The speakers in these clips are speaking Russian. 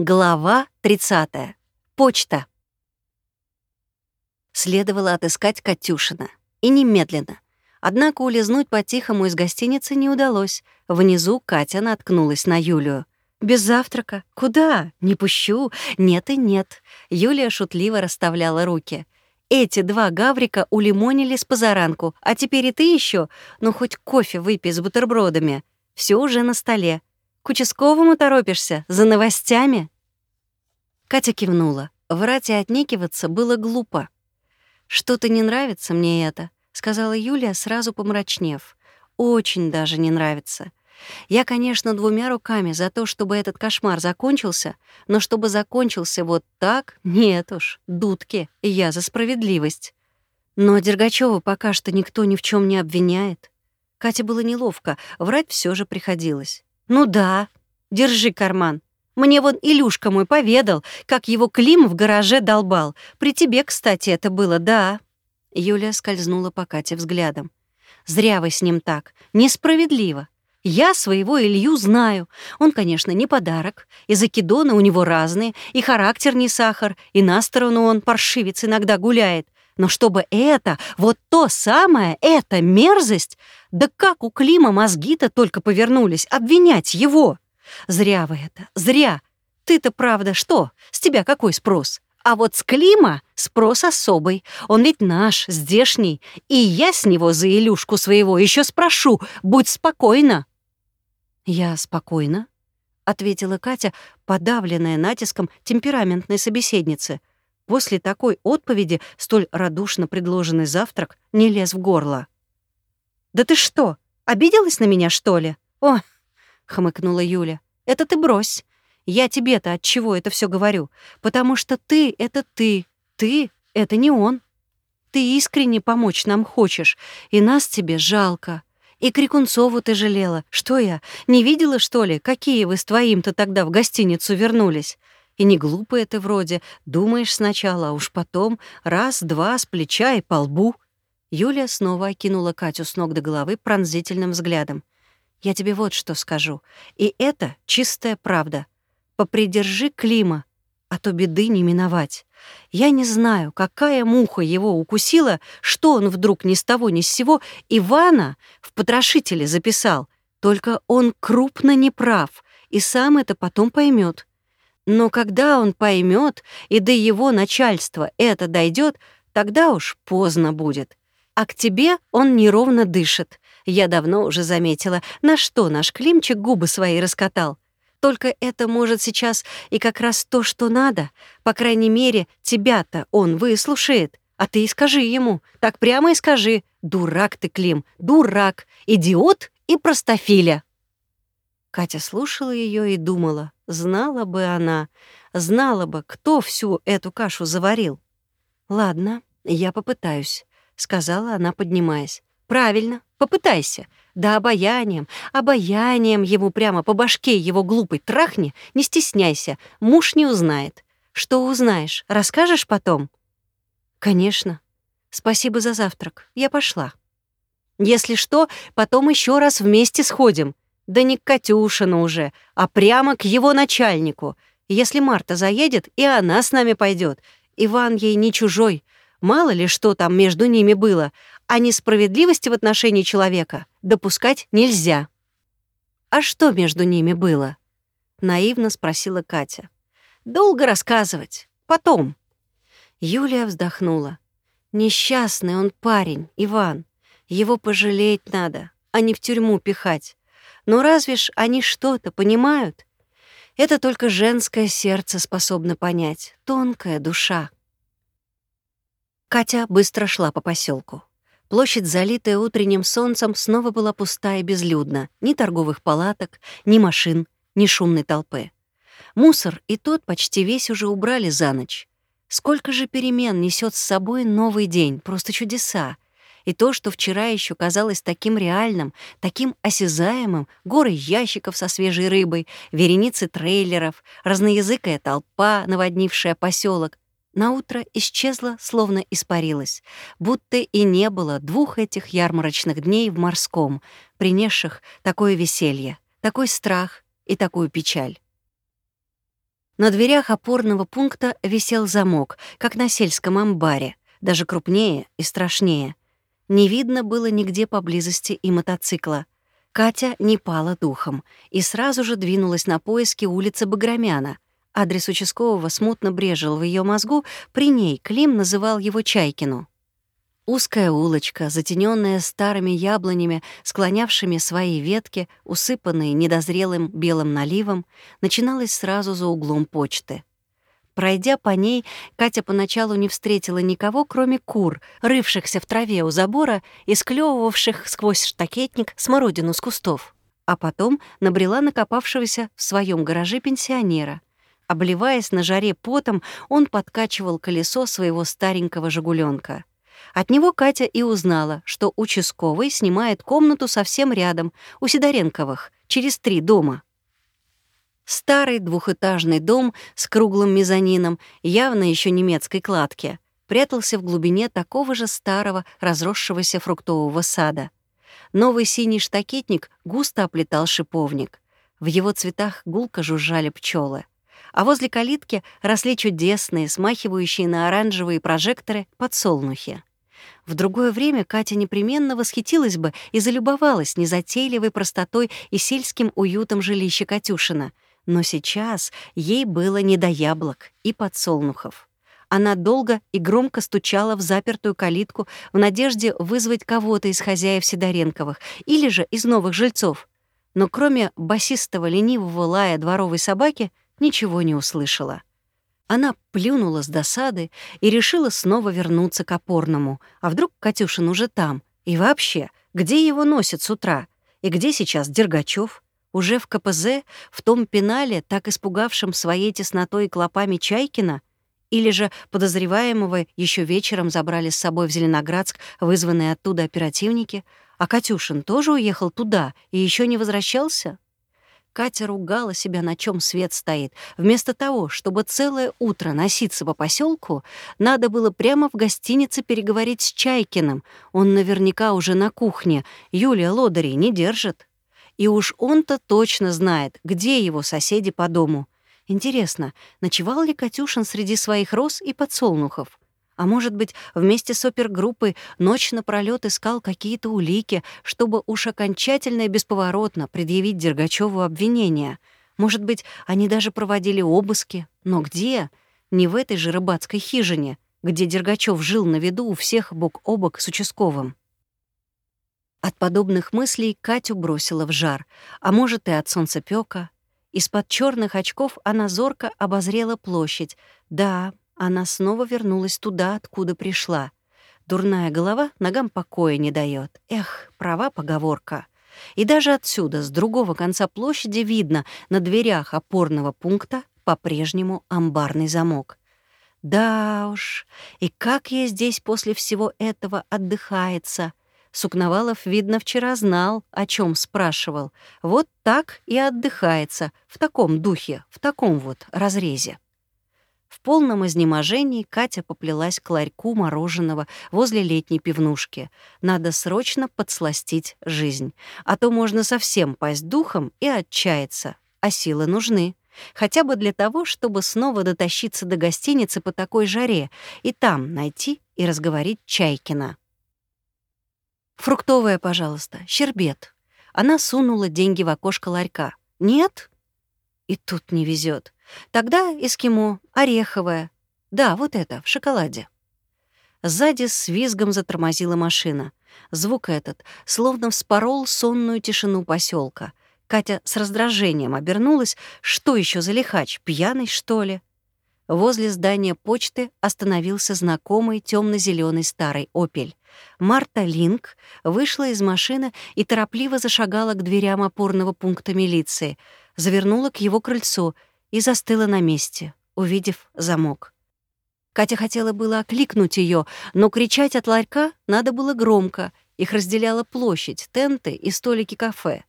Глава 30. Почта. Следовало отыскать Катюшина. И немедленно. Однако улизнуть по-тихому из гостиницы не удалось. Внизу Катя наткнулась на Юлию. «Без завтрака? Куда? Не пущу. Нет и нет». Юлия шутливо расставляла руки. «Эти два гаврика улимонили с позаранку, а теперь и ты еще. Ну, хоть кофе выпей с бутербродами. Все уже на столе. К участковому торопишься? За новостями?» Катя кивнула. Врать и отнекиваться было глупо. «Что-то не нравится мне это», — сказала Юлия, сразу помрачнев. «Очень даже не нравится. Я, конечно, двумя руками за то, чтобы этот кошмар закончился, но чтобы закончился вот так, нет уж, дудки, я за справедливость. Но Дергачева пока что никто ни в чем не обвиняет. Кате было неловко, врать все же приходилось. «Ну да, держи карман. Мне вон Илюшка мой поведал, как его Клим в гараже долбал. При тебе, кстати, это было, да». Юля скользнула по Кате взглядом. «Зря вы с ним так. Несправедливо. Я своего Илью знаю. Он, конечно, не подарок. И закидоны у него разные, и характер не сахар, и на сторону он, паршивец, иногда гуляет. Но чтобы это, вот то самое, эта мерзость, да как у Клима мозги-то только повернулись, обвинять его? Зря вы это, зря. Ты-то правда что? С тебя какой спрос? А вот с Клима спрос особый. Он ведь наш, здешний. И я с него за Илюшку своего еще спрошу. Будь спокойна. Я спокойна, ответила Катя, подавленная натиском темпераментной собеседницы. После такой отповеди столь радушно предложенный завтрак не лез в горло. «Да ты что, обиделась на меня, что ли?» «О!» — хмыкнула Юля. «Это ты брось. Я тебе-то от чего это все говорю? Потому что ты — это ты, ты — это не он. Ты искренне помочь нам хочешь, и нас тебе жалко. И Крикунцову ты жалела. Что я, не видела, что ли, какие вы с твоим-то тогда в гостиницу вернулись? И не глупая ты вроде, думаешь сначала, а уж потом раз-два с плеча и по лбу». Юлия снова окинула Катю с ног до головы пронзительным взглядом. «Я тебе вот что скажу. И это чистая правда. Попридержи Клима, а то беды не миновать. Я не знаю, какая муха его укусила, что он вдруг ни с того ни с сего Ивана в потрошителе записал. Только он крупно неправ, и сам это потом поймет. Но когда он поймет и до его начальства это дойдет, тогда уж поздно будет. А к тебе он неровно дышит. Я давно уже заметила, на что наш Климчик губы свои раскатал. Только это может сейчас и как раз то, что надо. По крайней мере, тебя-то он выслушает. А ты и скажи ему, так прямо и скажи. Дурак ты, Клим, дурак, идиот и простофиля. Катя слушала ее и думала, знала бы она, знала бы, кто всю эту кашу заварил. «Ладно, я попытаюсь», сказала она, поднимаясь. «Правильно, попытайся. Да обаянием, обаянием ему прямо по башке его глупой трахни, не стесняйся, муж не узнает. Что узнаешь, расскажешь потом?» «Конечно. Спасибо за завтрак. Я пошла. Если что, потом еще раз вместе сходим. Да не к Катюшину уже, а прямо к его начальнику. Если Марта заедет, и она с нами пойдет. Иван ей не чужой, Мало ли что там между ними было, а несправедливости в отношении человека допускать нельзя. «А что между ними было?» — наивно спросила Катя. «Долго рассказывать. Потом». Юлия вздохнула. «Несчастный он парень, Иван. Его пожалеть надо, а не в тюрьму пихать. Но разве ж они что-то понимают? Это только женское сердце способно понять, тонкая душа». Катя быстро шла по поселку. Площадь, залитая утренним солнцем, снова была пуста и безлюдна. Ни торговых палаток, ни машин, ни шумной толпы. Мусор и тот почти весь уже убрали за ночь. Сколько же перемен несет с собой новый день, просто чудеса. И то, что вчера еще казалось таким реальным, таким осязаемым, горы ящиков со свежей рыбой, вереницы трейлеров, разноязыкая толпа, наводнившая поселок, наутро исчезла, словно испарилась, будто и не было двух этих ярмарочных дней в морском, принесших такое веселье, такой страх и такую печаль. На дверях опорного пункта висел замок, как на сельском амбаре, даже крупнее и страшнее. Не видно было нигде поблизости и мотоцикла. Катя не пала духом и сразу же двинулась на поиски улицы Баграмяна. Адрес участкового смутно брежил в ее мозгу, при ней Клим называл его Чайкину. Узкая улочка, затененная старыми яблонями, склонявшими свои ветки, усыпанные недозрелым белым наливом, начиналась сразу за углом почты. Пройдя по ней, Катя поначалу не встретила никого, кроме кур, рывшихся в траве у забора и склевывавших сквозь штакетник смородину с кустов. А потом набрела накопавшегося в своем гараже пенсионера. Обливаясь на жаре потом, он подкачивал колесо своего старенького «Жигуленка». От него Катя и узнала, что участковый снимает комнату совсем рядом, у Сидоренковых, через три дома. Старый двухэтажный дом с круглым мезонином, явно еще немецкой кладки, прятался в глубине такого же старого, разросшегося фруктового сада. Новый синий штакетник густо оплетал шиповник. В его цветах гулко жужжали пчелы а возле калитки росли чудесные, смахивающие на оранжевые прожекторы подсолнухи. В другое время Катя непременно восхитилась бы и залюбовалась незатейливой простотой и сельским уютом жилища Катюшина, но сейчас ей было не до яблок и подсолнухов. Она долго и громко стучала в запертую калитку в надежде вызвать кого-то из хозяев Сидоренковых или же из новых жильцов. Но кроме басистого ленивого лая дворовой собаки ничего не услышала. Она плюнула с досады и решила снова вернуться к опорному. А вдруг Катюшин уже там? И вообще, где его носят с утра? И где сейчас Дергачев? Уже в КПЗ, в том пенале, так испугавшем своей теснотой и клопами Чайкина? Или же подозреваемого еще вечером забрали с собой в Зеленоградск вызванные оттуда оперативники? А Катюшин тоже уехал туда и еще не возвращался? Катя ругала себя, на чем свет стоит. Вместо того, чтобы целое утро носиться по поселку, надо было прямо в гостинице переговорить с Чайкиным. Он наверняка уже на кухне. Юлия лодырей не держит. И уж он-то точно знает, где его соседи по дому. Интересно, ночевал ли Катюшин среди своих роз и подсолнухов? А может быть, вместе с опергруппой ночь напролёт искал какие-то улики, чтобы уж окончательно и бесповоротно предъявить Дергачеву обвинение. Может быть, они даже проводили обыски. Но где? Не в этой же рыбацкой хижине, где Дергачев жил на виду у всех бок о бок с участковым. От подобных мыслей Катю бросила в жар, а может и от солнцепёка. Из-под черных очков она зорко обозрела площадь. Да, она снова вернулась туда, откуда пришла. Дурная голова ногам покоя не дает. Эх, права поговорка. И даже отсюда, с другого конца площади, видно на дверях опорного пункта по-прежнему амбарный замок. Да уж, и как ей здесь после всего этого отдыхается. Сукновалов, видно, вчера знал, о чем спрашивал. Вот так и отдыхается, в таком духе, в таком вот разрезе. В полном изнеможении Катя поплелась к ларьку мороженого возле летней пивнушки. Надо срочно подсластить жизнь, а то можно совсем пасть духом и отчаяться, а силы нужны. Хотя бы для того, чтобы снова дотащиться до гостиницы по такой жаре и там найти и разговорить Чайкина. «Фруктовая, пожалуйста, щербет». Она сунула деньги в окошко ларька. «Нет?» И тут не везет. Тогда эскимо, ореховое. Да, вот это, в шоколаде. Сзади с визгом затормозила машина. Звук этот словно вспорол сонную тишину поселка. Катя с раздражением обернулась. Что еще за лихач, пьяный, что ли? Возле здания почты остановился знакомый темно зеленый старый «Опель». Марта Линк вышла из машины и торопливо зашагала к дверям опорного пункта милиции, завернула к его крыльцу — и застыла на месте, увидев замок. Катя хотела было окликнуть ее, но кричать от ларька надо было громко. Их разделяла площадь, тенты и столики кафе.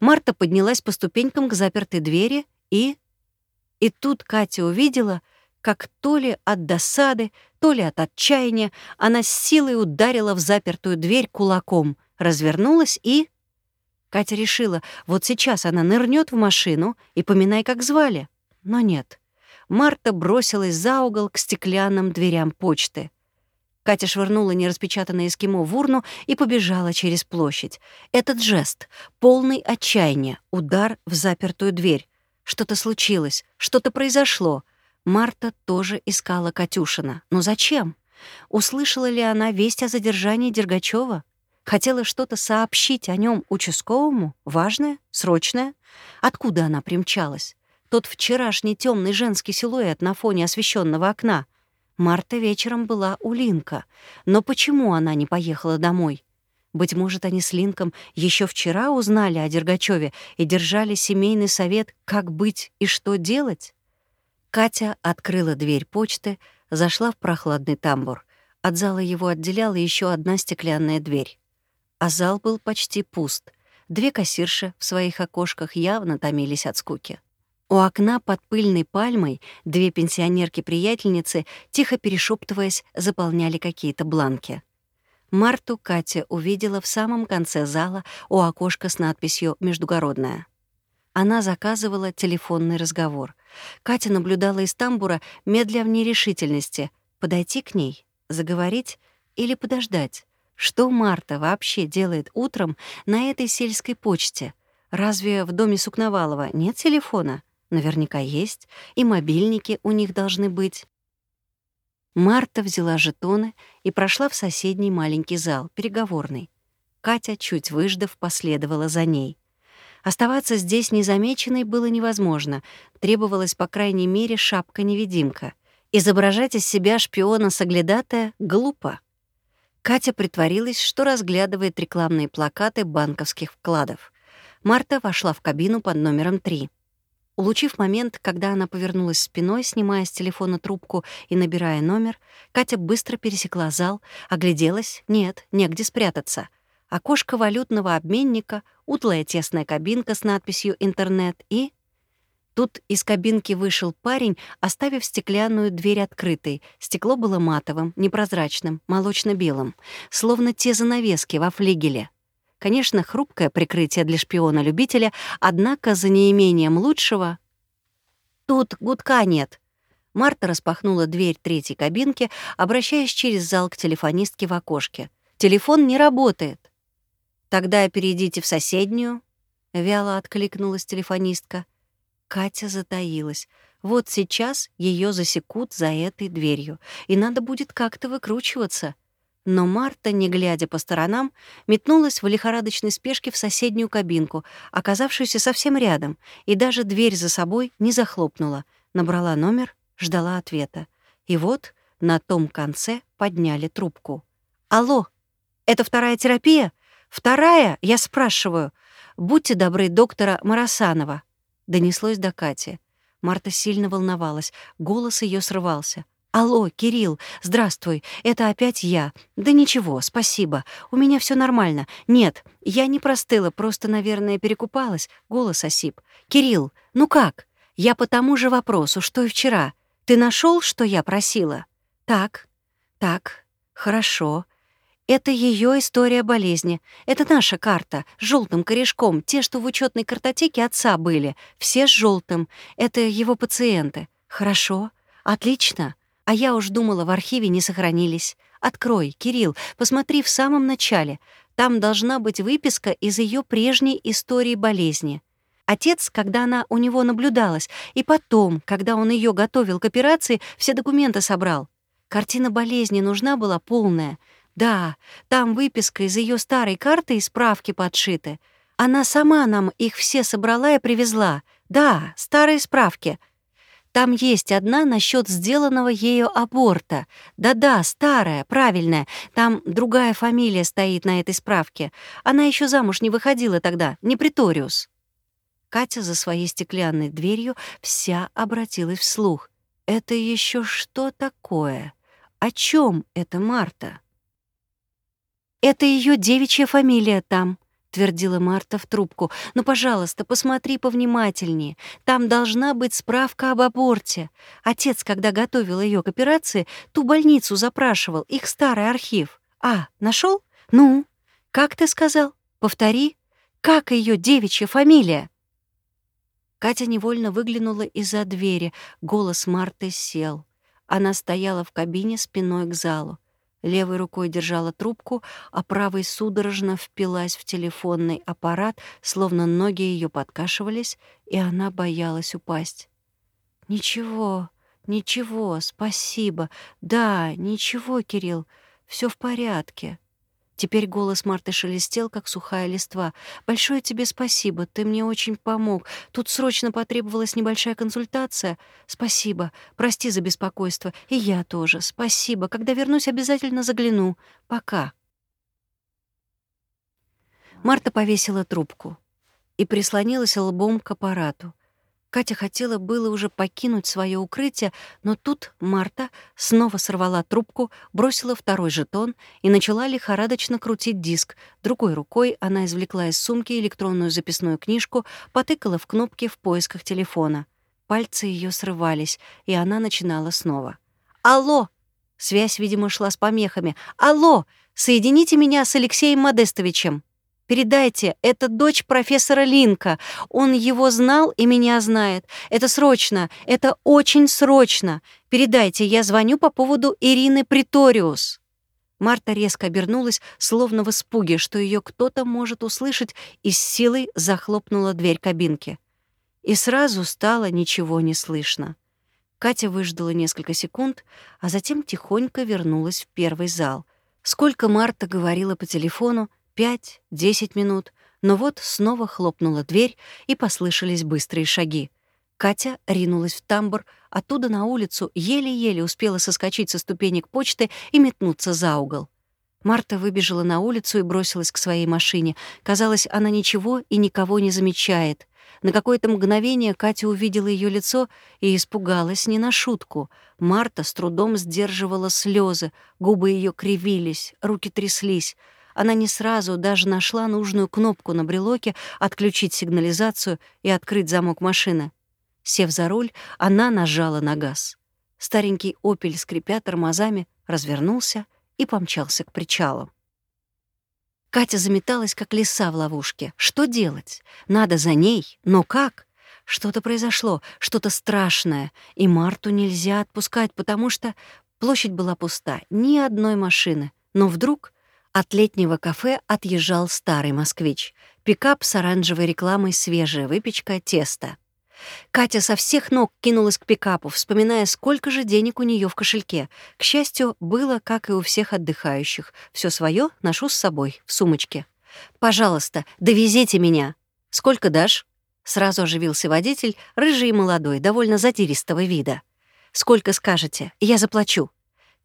Марта поднялась по ступенькам к запертой двери и... И тут Катя увидела, как то ли от досады, то ли от отчаяния она с силой ударила в запертую дверь кулаком, развернулась и... Катя решила, вот сейчас она нырнет в машину и поминай, как звали. Но нет. Марта бросилась за угол к стеклянным дверям почты. Катя швырнула нераспечатанное эскимо в урну и побежала через площадь. Этот жест, полный отчаяния, удар в запертую дверь. Что-то случилось, что-то произошло. Марта тоже искала Катюшина. Но зачем? Услышала ли она весть о задержании Дергачева? Хотела что-то сообщить о нем участковому? Важное? Срочное? Откуда она примчалась? Тот вчерашний темный женский силуэт на фоне освещенного окна. Марта вечером была у Линка. Но почему она не поехала домой? Быть может, они с Линком еще вчера узнали о Дергачеве и держали семейный совет, как быть и что делать? Катя открыла дверь почты, зашла в прохладный тамбур. От зала его отделяла еще одна стеклянная дверь. А зал был почти пуст. Две кассирши в своих окошках явно томились от скуки. У окна под пыльной пальмой две пенсионерки-приятельницы, тихо перешептываясь, заполняли какие-то бланки. Марту Катя увидела в самом конце зала у окошка с надписью «Междугородная». Она заказывала телефонный разговор. Катя наблюдала из тамбура, медля в нерешительности. Подойти к ней, заговорить или подождать? Что Марта вообще делает утром на этой сельской почте? Разве в доме Сукновалова нет телефона? Наверняка есть, и мобильники у них должны быть. Марта взяла жетоны и прошла в соседний маленький зал, переговорный. Катя, чуть выждав, последовала за ней. Оставаться здесь незамеченной было невозможно. Требовалась, по крайней мере, шапка-невидимка. Изображать из себя шпиона-соглядатая глупо. Катя притворилась, что разглядывает рекламные плакаты банковских вкладов. Марта вошла в кабину под номером 3. Улучив момент, когда она повернулась спиной, снимая с телефона трубку и набирая номер, Катя быстро пересекла зал, огляделась. Нет, негде спрятаться. Окошко валютного обменника, утлая тесная кабинка с надписью «Интернет» и... Тут из кабинки вышел парень, оставив стеклянную дверь открытой. Стекло было матовым, непрозрачным, молочно-белым, словно те занавески во флигеле. Конечно, хрупкое прикрытие для шпиона-любителя, однако за неимением лучшего... Тут гудка нет. Марта распахнула дверь третьей кабинки, обращаясь через зал к телефонистке в окошке. «Телефон не работает». «Тогда перейдите в соседнюю», — вяло откликнулась телефонистка. Катя затаилась. Вот сейчас ее засекут за этой дверью, и надо будет как-то выкручиваться — но Марта, не глядя по сторонам, метнулась в лихорадочной спешке в соседнюю кабинку, оказавшуюся совсем рядом, и даже дверь за собой не захлопнула. Набрала номер, ждала ответа. И вот на том конце подняли трубку. «Алло, это вторая терапия? Вторая, я спрашиваю. Будьте добры, доктора Марасанова». Донеслось до Кати. Марта сильно волновалась, голос ее срывался. «Алло, Кирилл, здравствуй, это опять я. Да ничего, спасибо, у меня все нормально. Нет, я не простыла, просто, наверное, перекупалась, голос осип. Кирилл, ну как? Я по тому же вопросу, что и вчера. Ты нашел, что я просила? Так, так, хорошо. Это ее история болезни. Это наша карта, с желтым корешком, те, что в учетной картотеке отца были, все с желтым. Это его пациенты. Хорошо, отлично. А я уж думала, в архиве не сохранились. Открой, Кирилл, посмотри в самом начале. Там должна быть выписка из ее прежней истории болезни. Отец, когда она у него наблюдалась, и потом, когда он ее готовил к операции, все документы собрал. Картина болезни нужна была полная. Да, там выписка из ее старой карты и справки подшиты. Она сама нам их все собрала и привезла. Да, старые справки. Там есть одна насчет сделанного ею аборта. Да-да, старая, правильная. Там другая фамилия стоит на этой справке. Она еще замуж не выходила тогда, не приториус. Катя за своей стеклянной дверью вся обратилась вслух. Это еще что такое? О чем это Марта? Это ее девичья фамилия там, — твердила Марта в трубку. «Ну, пожалуйста, посмотри повнимательнее. Там должна быть справка об аборте. Отец, когда готовил ее к операции, ту больницу запрашивал, их старый архив. А, нашел? Ну, как ты сказал? Повтори. Как ее девичья фамилия?» Катя невольно выглянула из-за двери. Голос Марты сел. Она стояла в кабине спиной к залу. Левой рукой держала трубку, а правой судорожно впилась в телефонный аппарат, словно ноги ее подкашивались, и она боялась упасть. «Ничего, ничего, спасибо. Да, ничего, Кирилл, все в порядке». Теперь голос Марты шелестел, как сухая листва. «Большое тебе спасибо, ты мне очень помог. Тут срочно потребовалась небольшая консультация. Спасибо, прости за беспокойство. И я тоже. Спасибо. Когда вернусь, обязательно загляну. Пока». Марта повесила трубку и прислонилась лбом к аппарату. Катя хотела было уже покинуть свое укрытие, но тут Марта снова сорвала трубку, бросила второй жетон и начала лихорадочно крутить диск. Другой рукой она извлекла из сумки электронную записную книжку, потыкала в кнопки в поисках телефона. Пальцы ее срывались, и она начинала снова. «Алло!» Связь, видимо, шла с помехами. «Алло! Соедините меня с Алексеем Модестовичем!» Передайте, это дочь профессора Линка. Он его знал и меня знает. Это срочно, это очень срочно. Передайте, я звоню по поводу Ирины Приториус». Марта резко обернулась, словно в испуге, что ее кто-то может услышать, и с силой захлопнула дверь кабинки. И сразу стало ничего не слышно. Катя выждала несколько секунд, а затем тихонько вернулась в первый зал. Сколько Марта говорила по телефону, Пять, десять минут, но вот снова хлопнула дверь, и послышались быстрые шаги. Катя ринулась в тамбур, оттуда на улицу, еле-еле успела соскочить со ступенек почты и метнуться за угол. Марта выбежала на улицу и бросилась к своей машине. Казалось, она ничего и никого не замечает. На какое-то мгновение Катя увидела ее лицо и испугалась не на шутку. Марта с трудом сдерживала слезы, губы ее кривились, руки тряслись. Она не сразу даже нашла нужную кнопку на брелоке «Отключить сигнализацию» и открыть замок машины. Сев за руль, она нажала на газ. Старенький «Опель», скрипя тормозами, развернулся и помчался к причалу. Катя заметалась, как лиса в ловушке. Что делать? Надо за ней, но как? Что-то произошло, что-то страшное, и Марту нельзя отпускать, потому что площадь была пуста, ни одной машины. Но вдруг от летнего кафе отъезжал старый москвич. Пикап с оранжевой рекламой «Свежая выпечка, тесто». Катя со всех ног кинулась к пикапу, вспоминая, сколько же денег у нее в кошельке. К счастью, было, как и у всех отдыхающих. Все свое ношу с собой, в сумочке. «Пожалуйста, довезите меня!» «Сколько дашь?» Сразу оживился водитель, рыжий и молодой, довольно задиристого вида. «Сколько скажете? Я заплачу».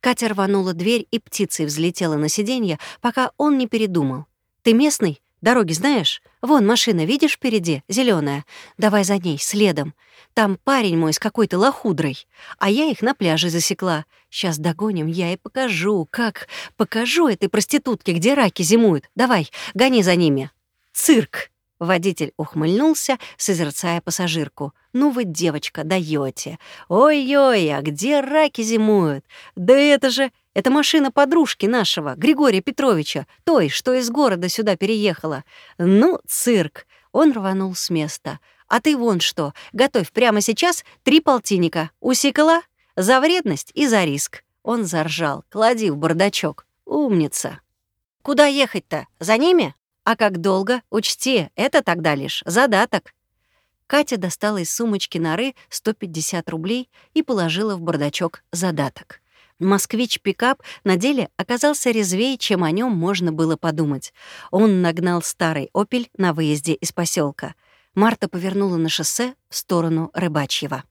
Катя рванула дверь и птицей взлетела на сиденье, пока он не передумал. «Ты местный? Дороги знаешь? Вон машина, видишь впереди, зеленая. Давай за ней, следом. Там парень мой с какой-то лохудрой, а я их на пляже засекла. Сейчас догоним, я и покажу, как... Покажу этой проститутке, где раки зимуют. Давай, гони за ними. Цирк!» Водитель ухмыльнулся, созерцая пассажирку. «Ну вы, девочка, даете. Ой-ой, а где раки зимуют? Да это же... Это машина подружки нашего, Григория Петровича, той, что из города сюда переехала. Ну, цирк!» Он рванул с места. «А ты вон что, готовь прямо сейчас три полтинника. Усекла? За вредность и за риск». Он заржал. «Клади в бардачок. Умница». «Куда ехать-то? За ними?» А как долго? Учти, это тогда лишь задаток. Катя достала из сумочки норы 150 рублей и положила в бардачок задаток. Москвич-пикап на деле оказался резвее, чем о нем можно было подумать. Он нагнал старый «Опель» на выезде из поселка. Марта повернула на шоссе в сторону Рыбачьего.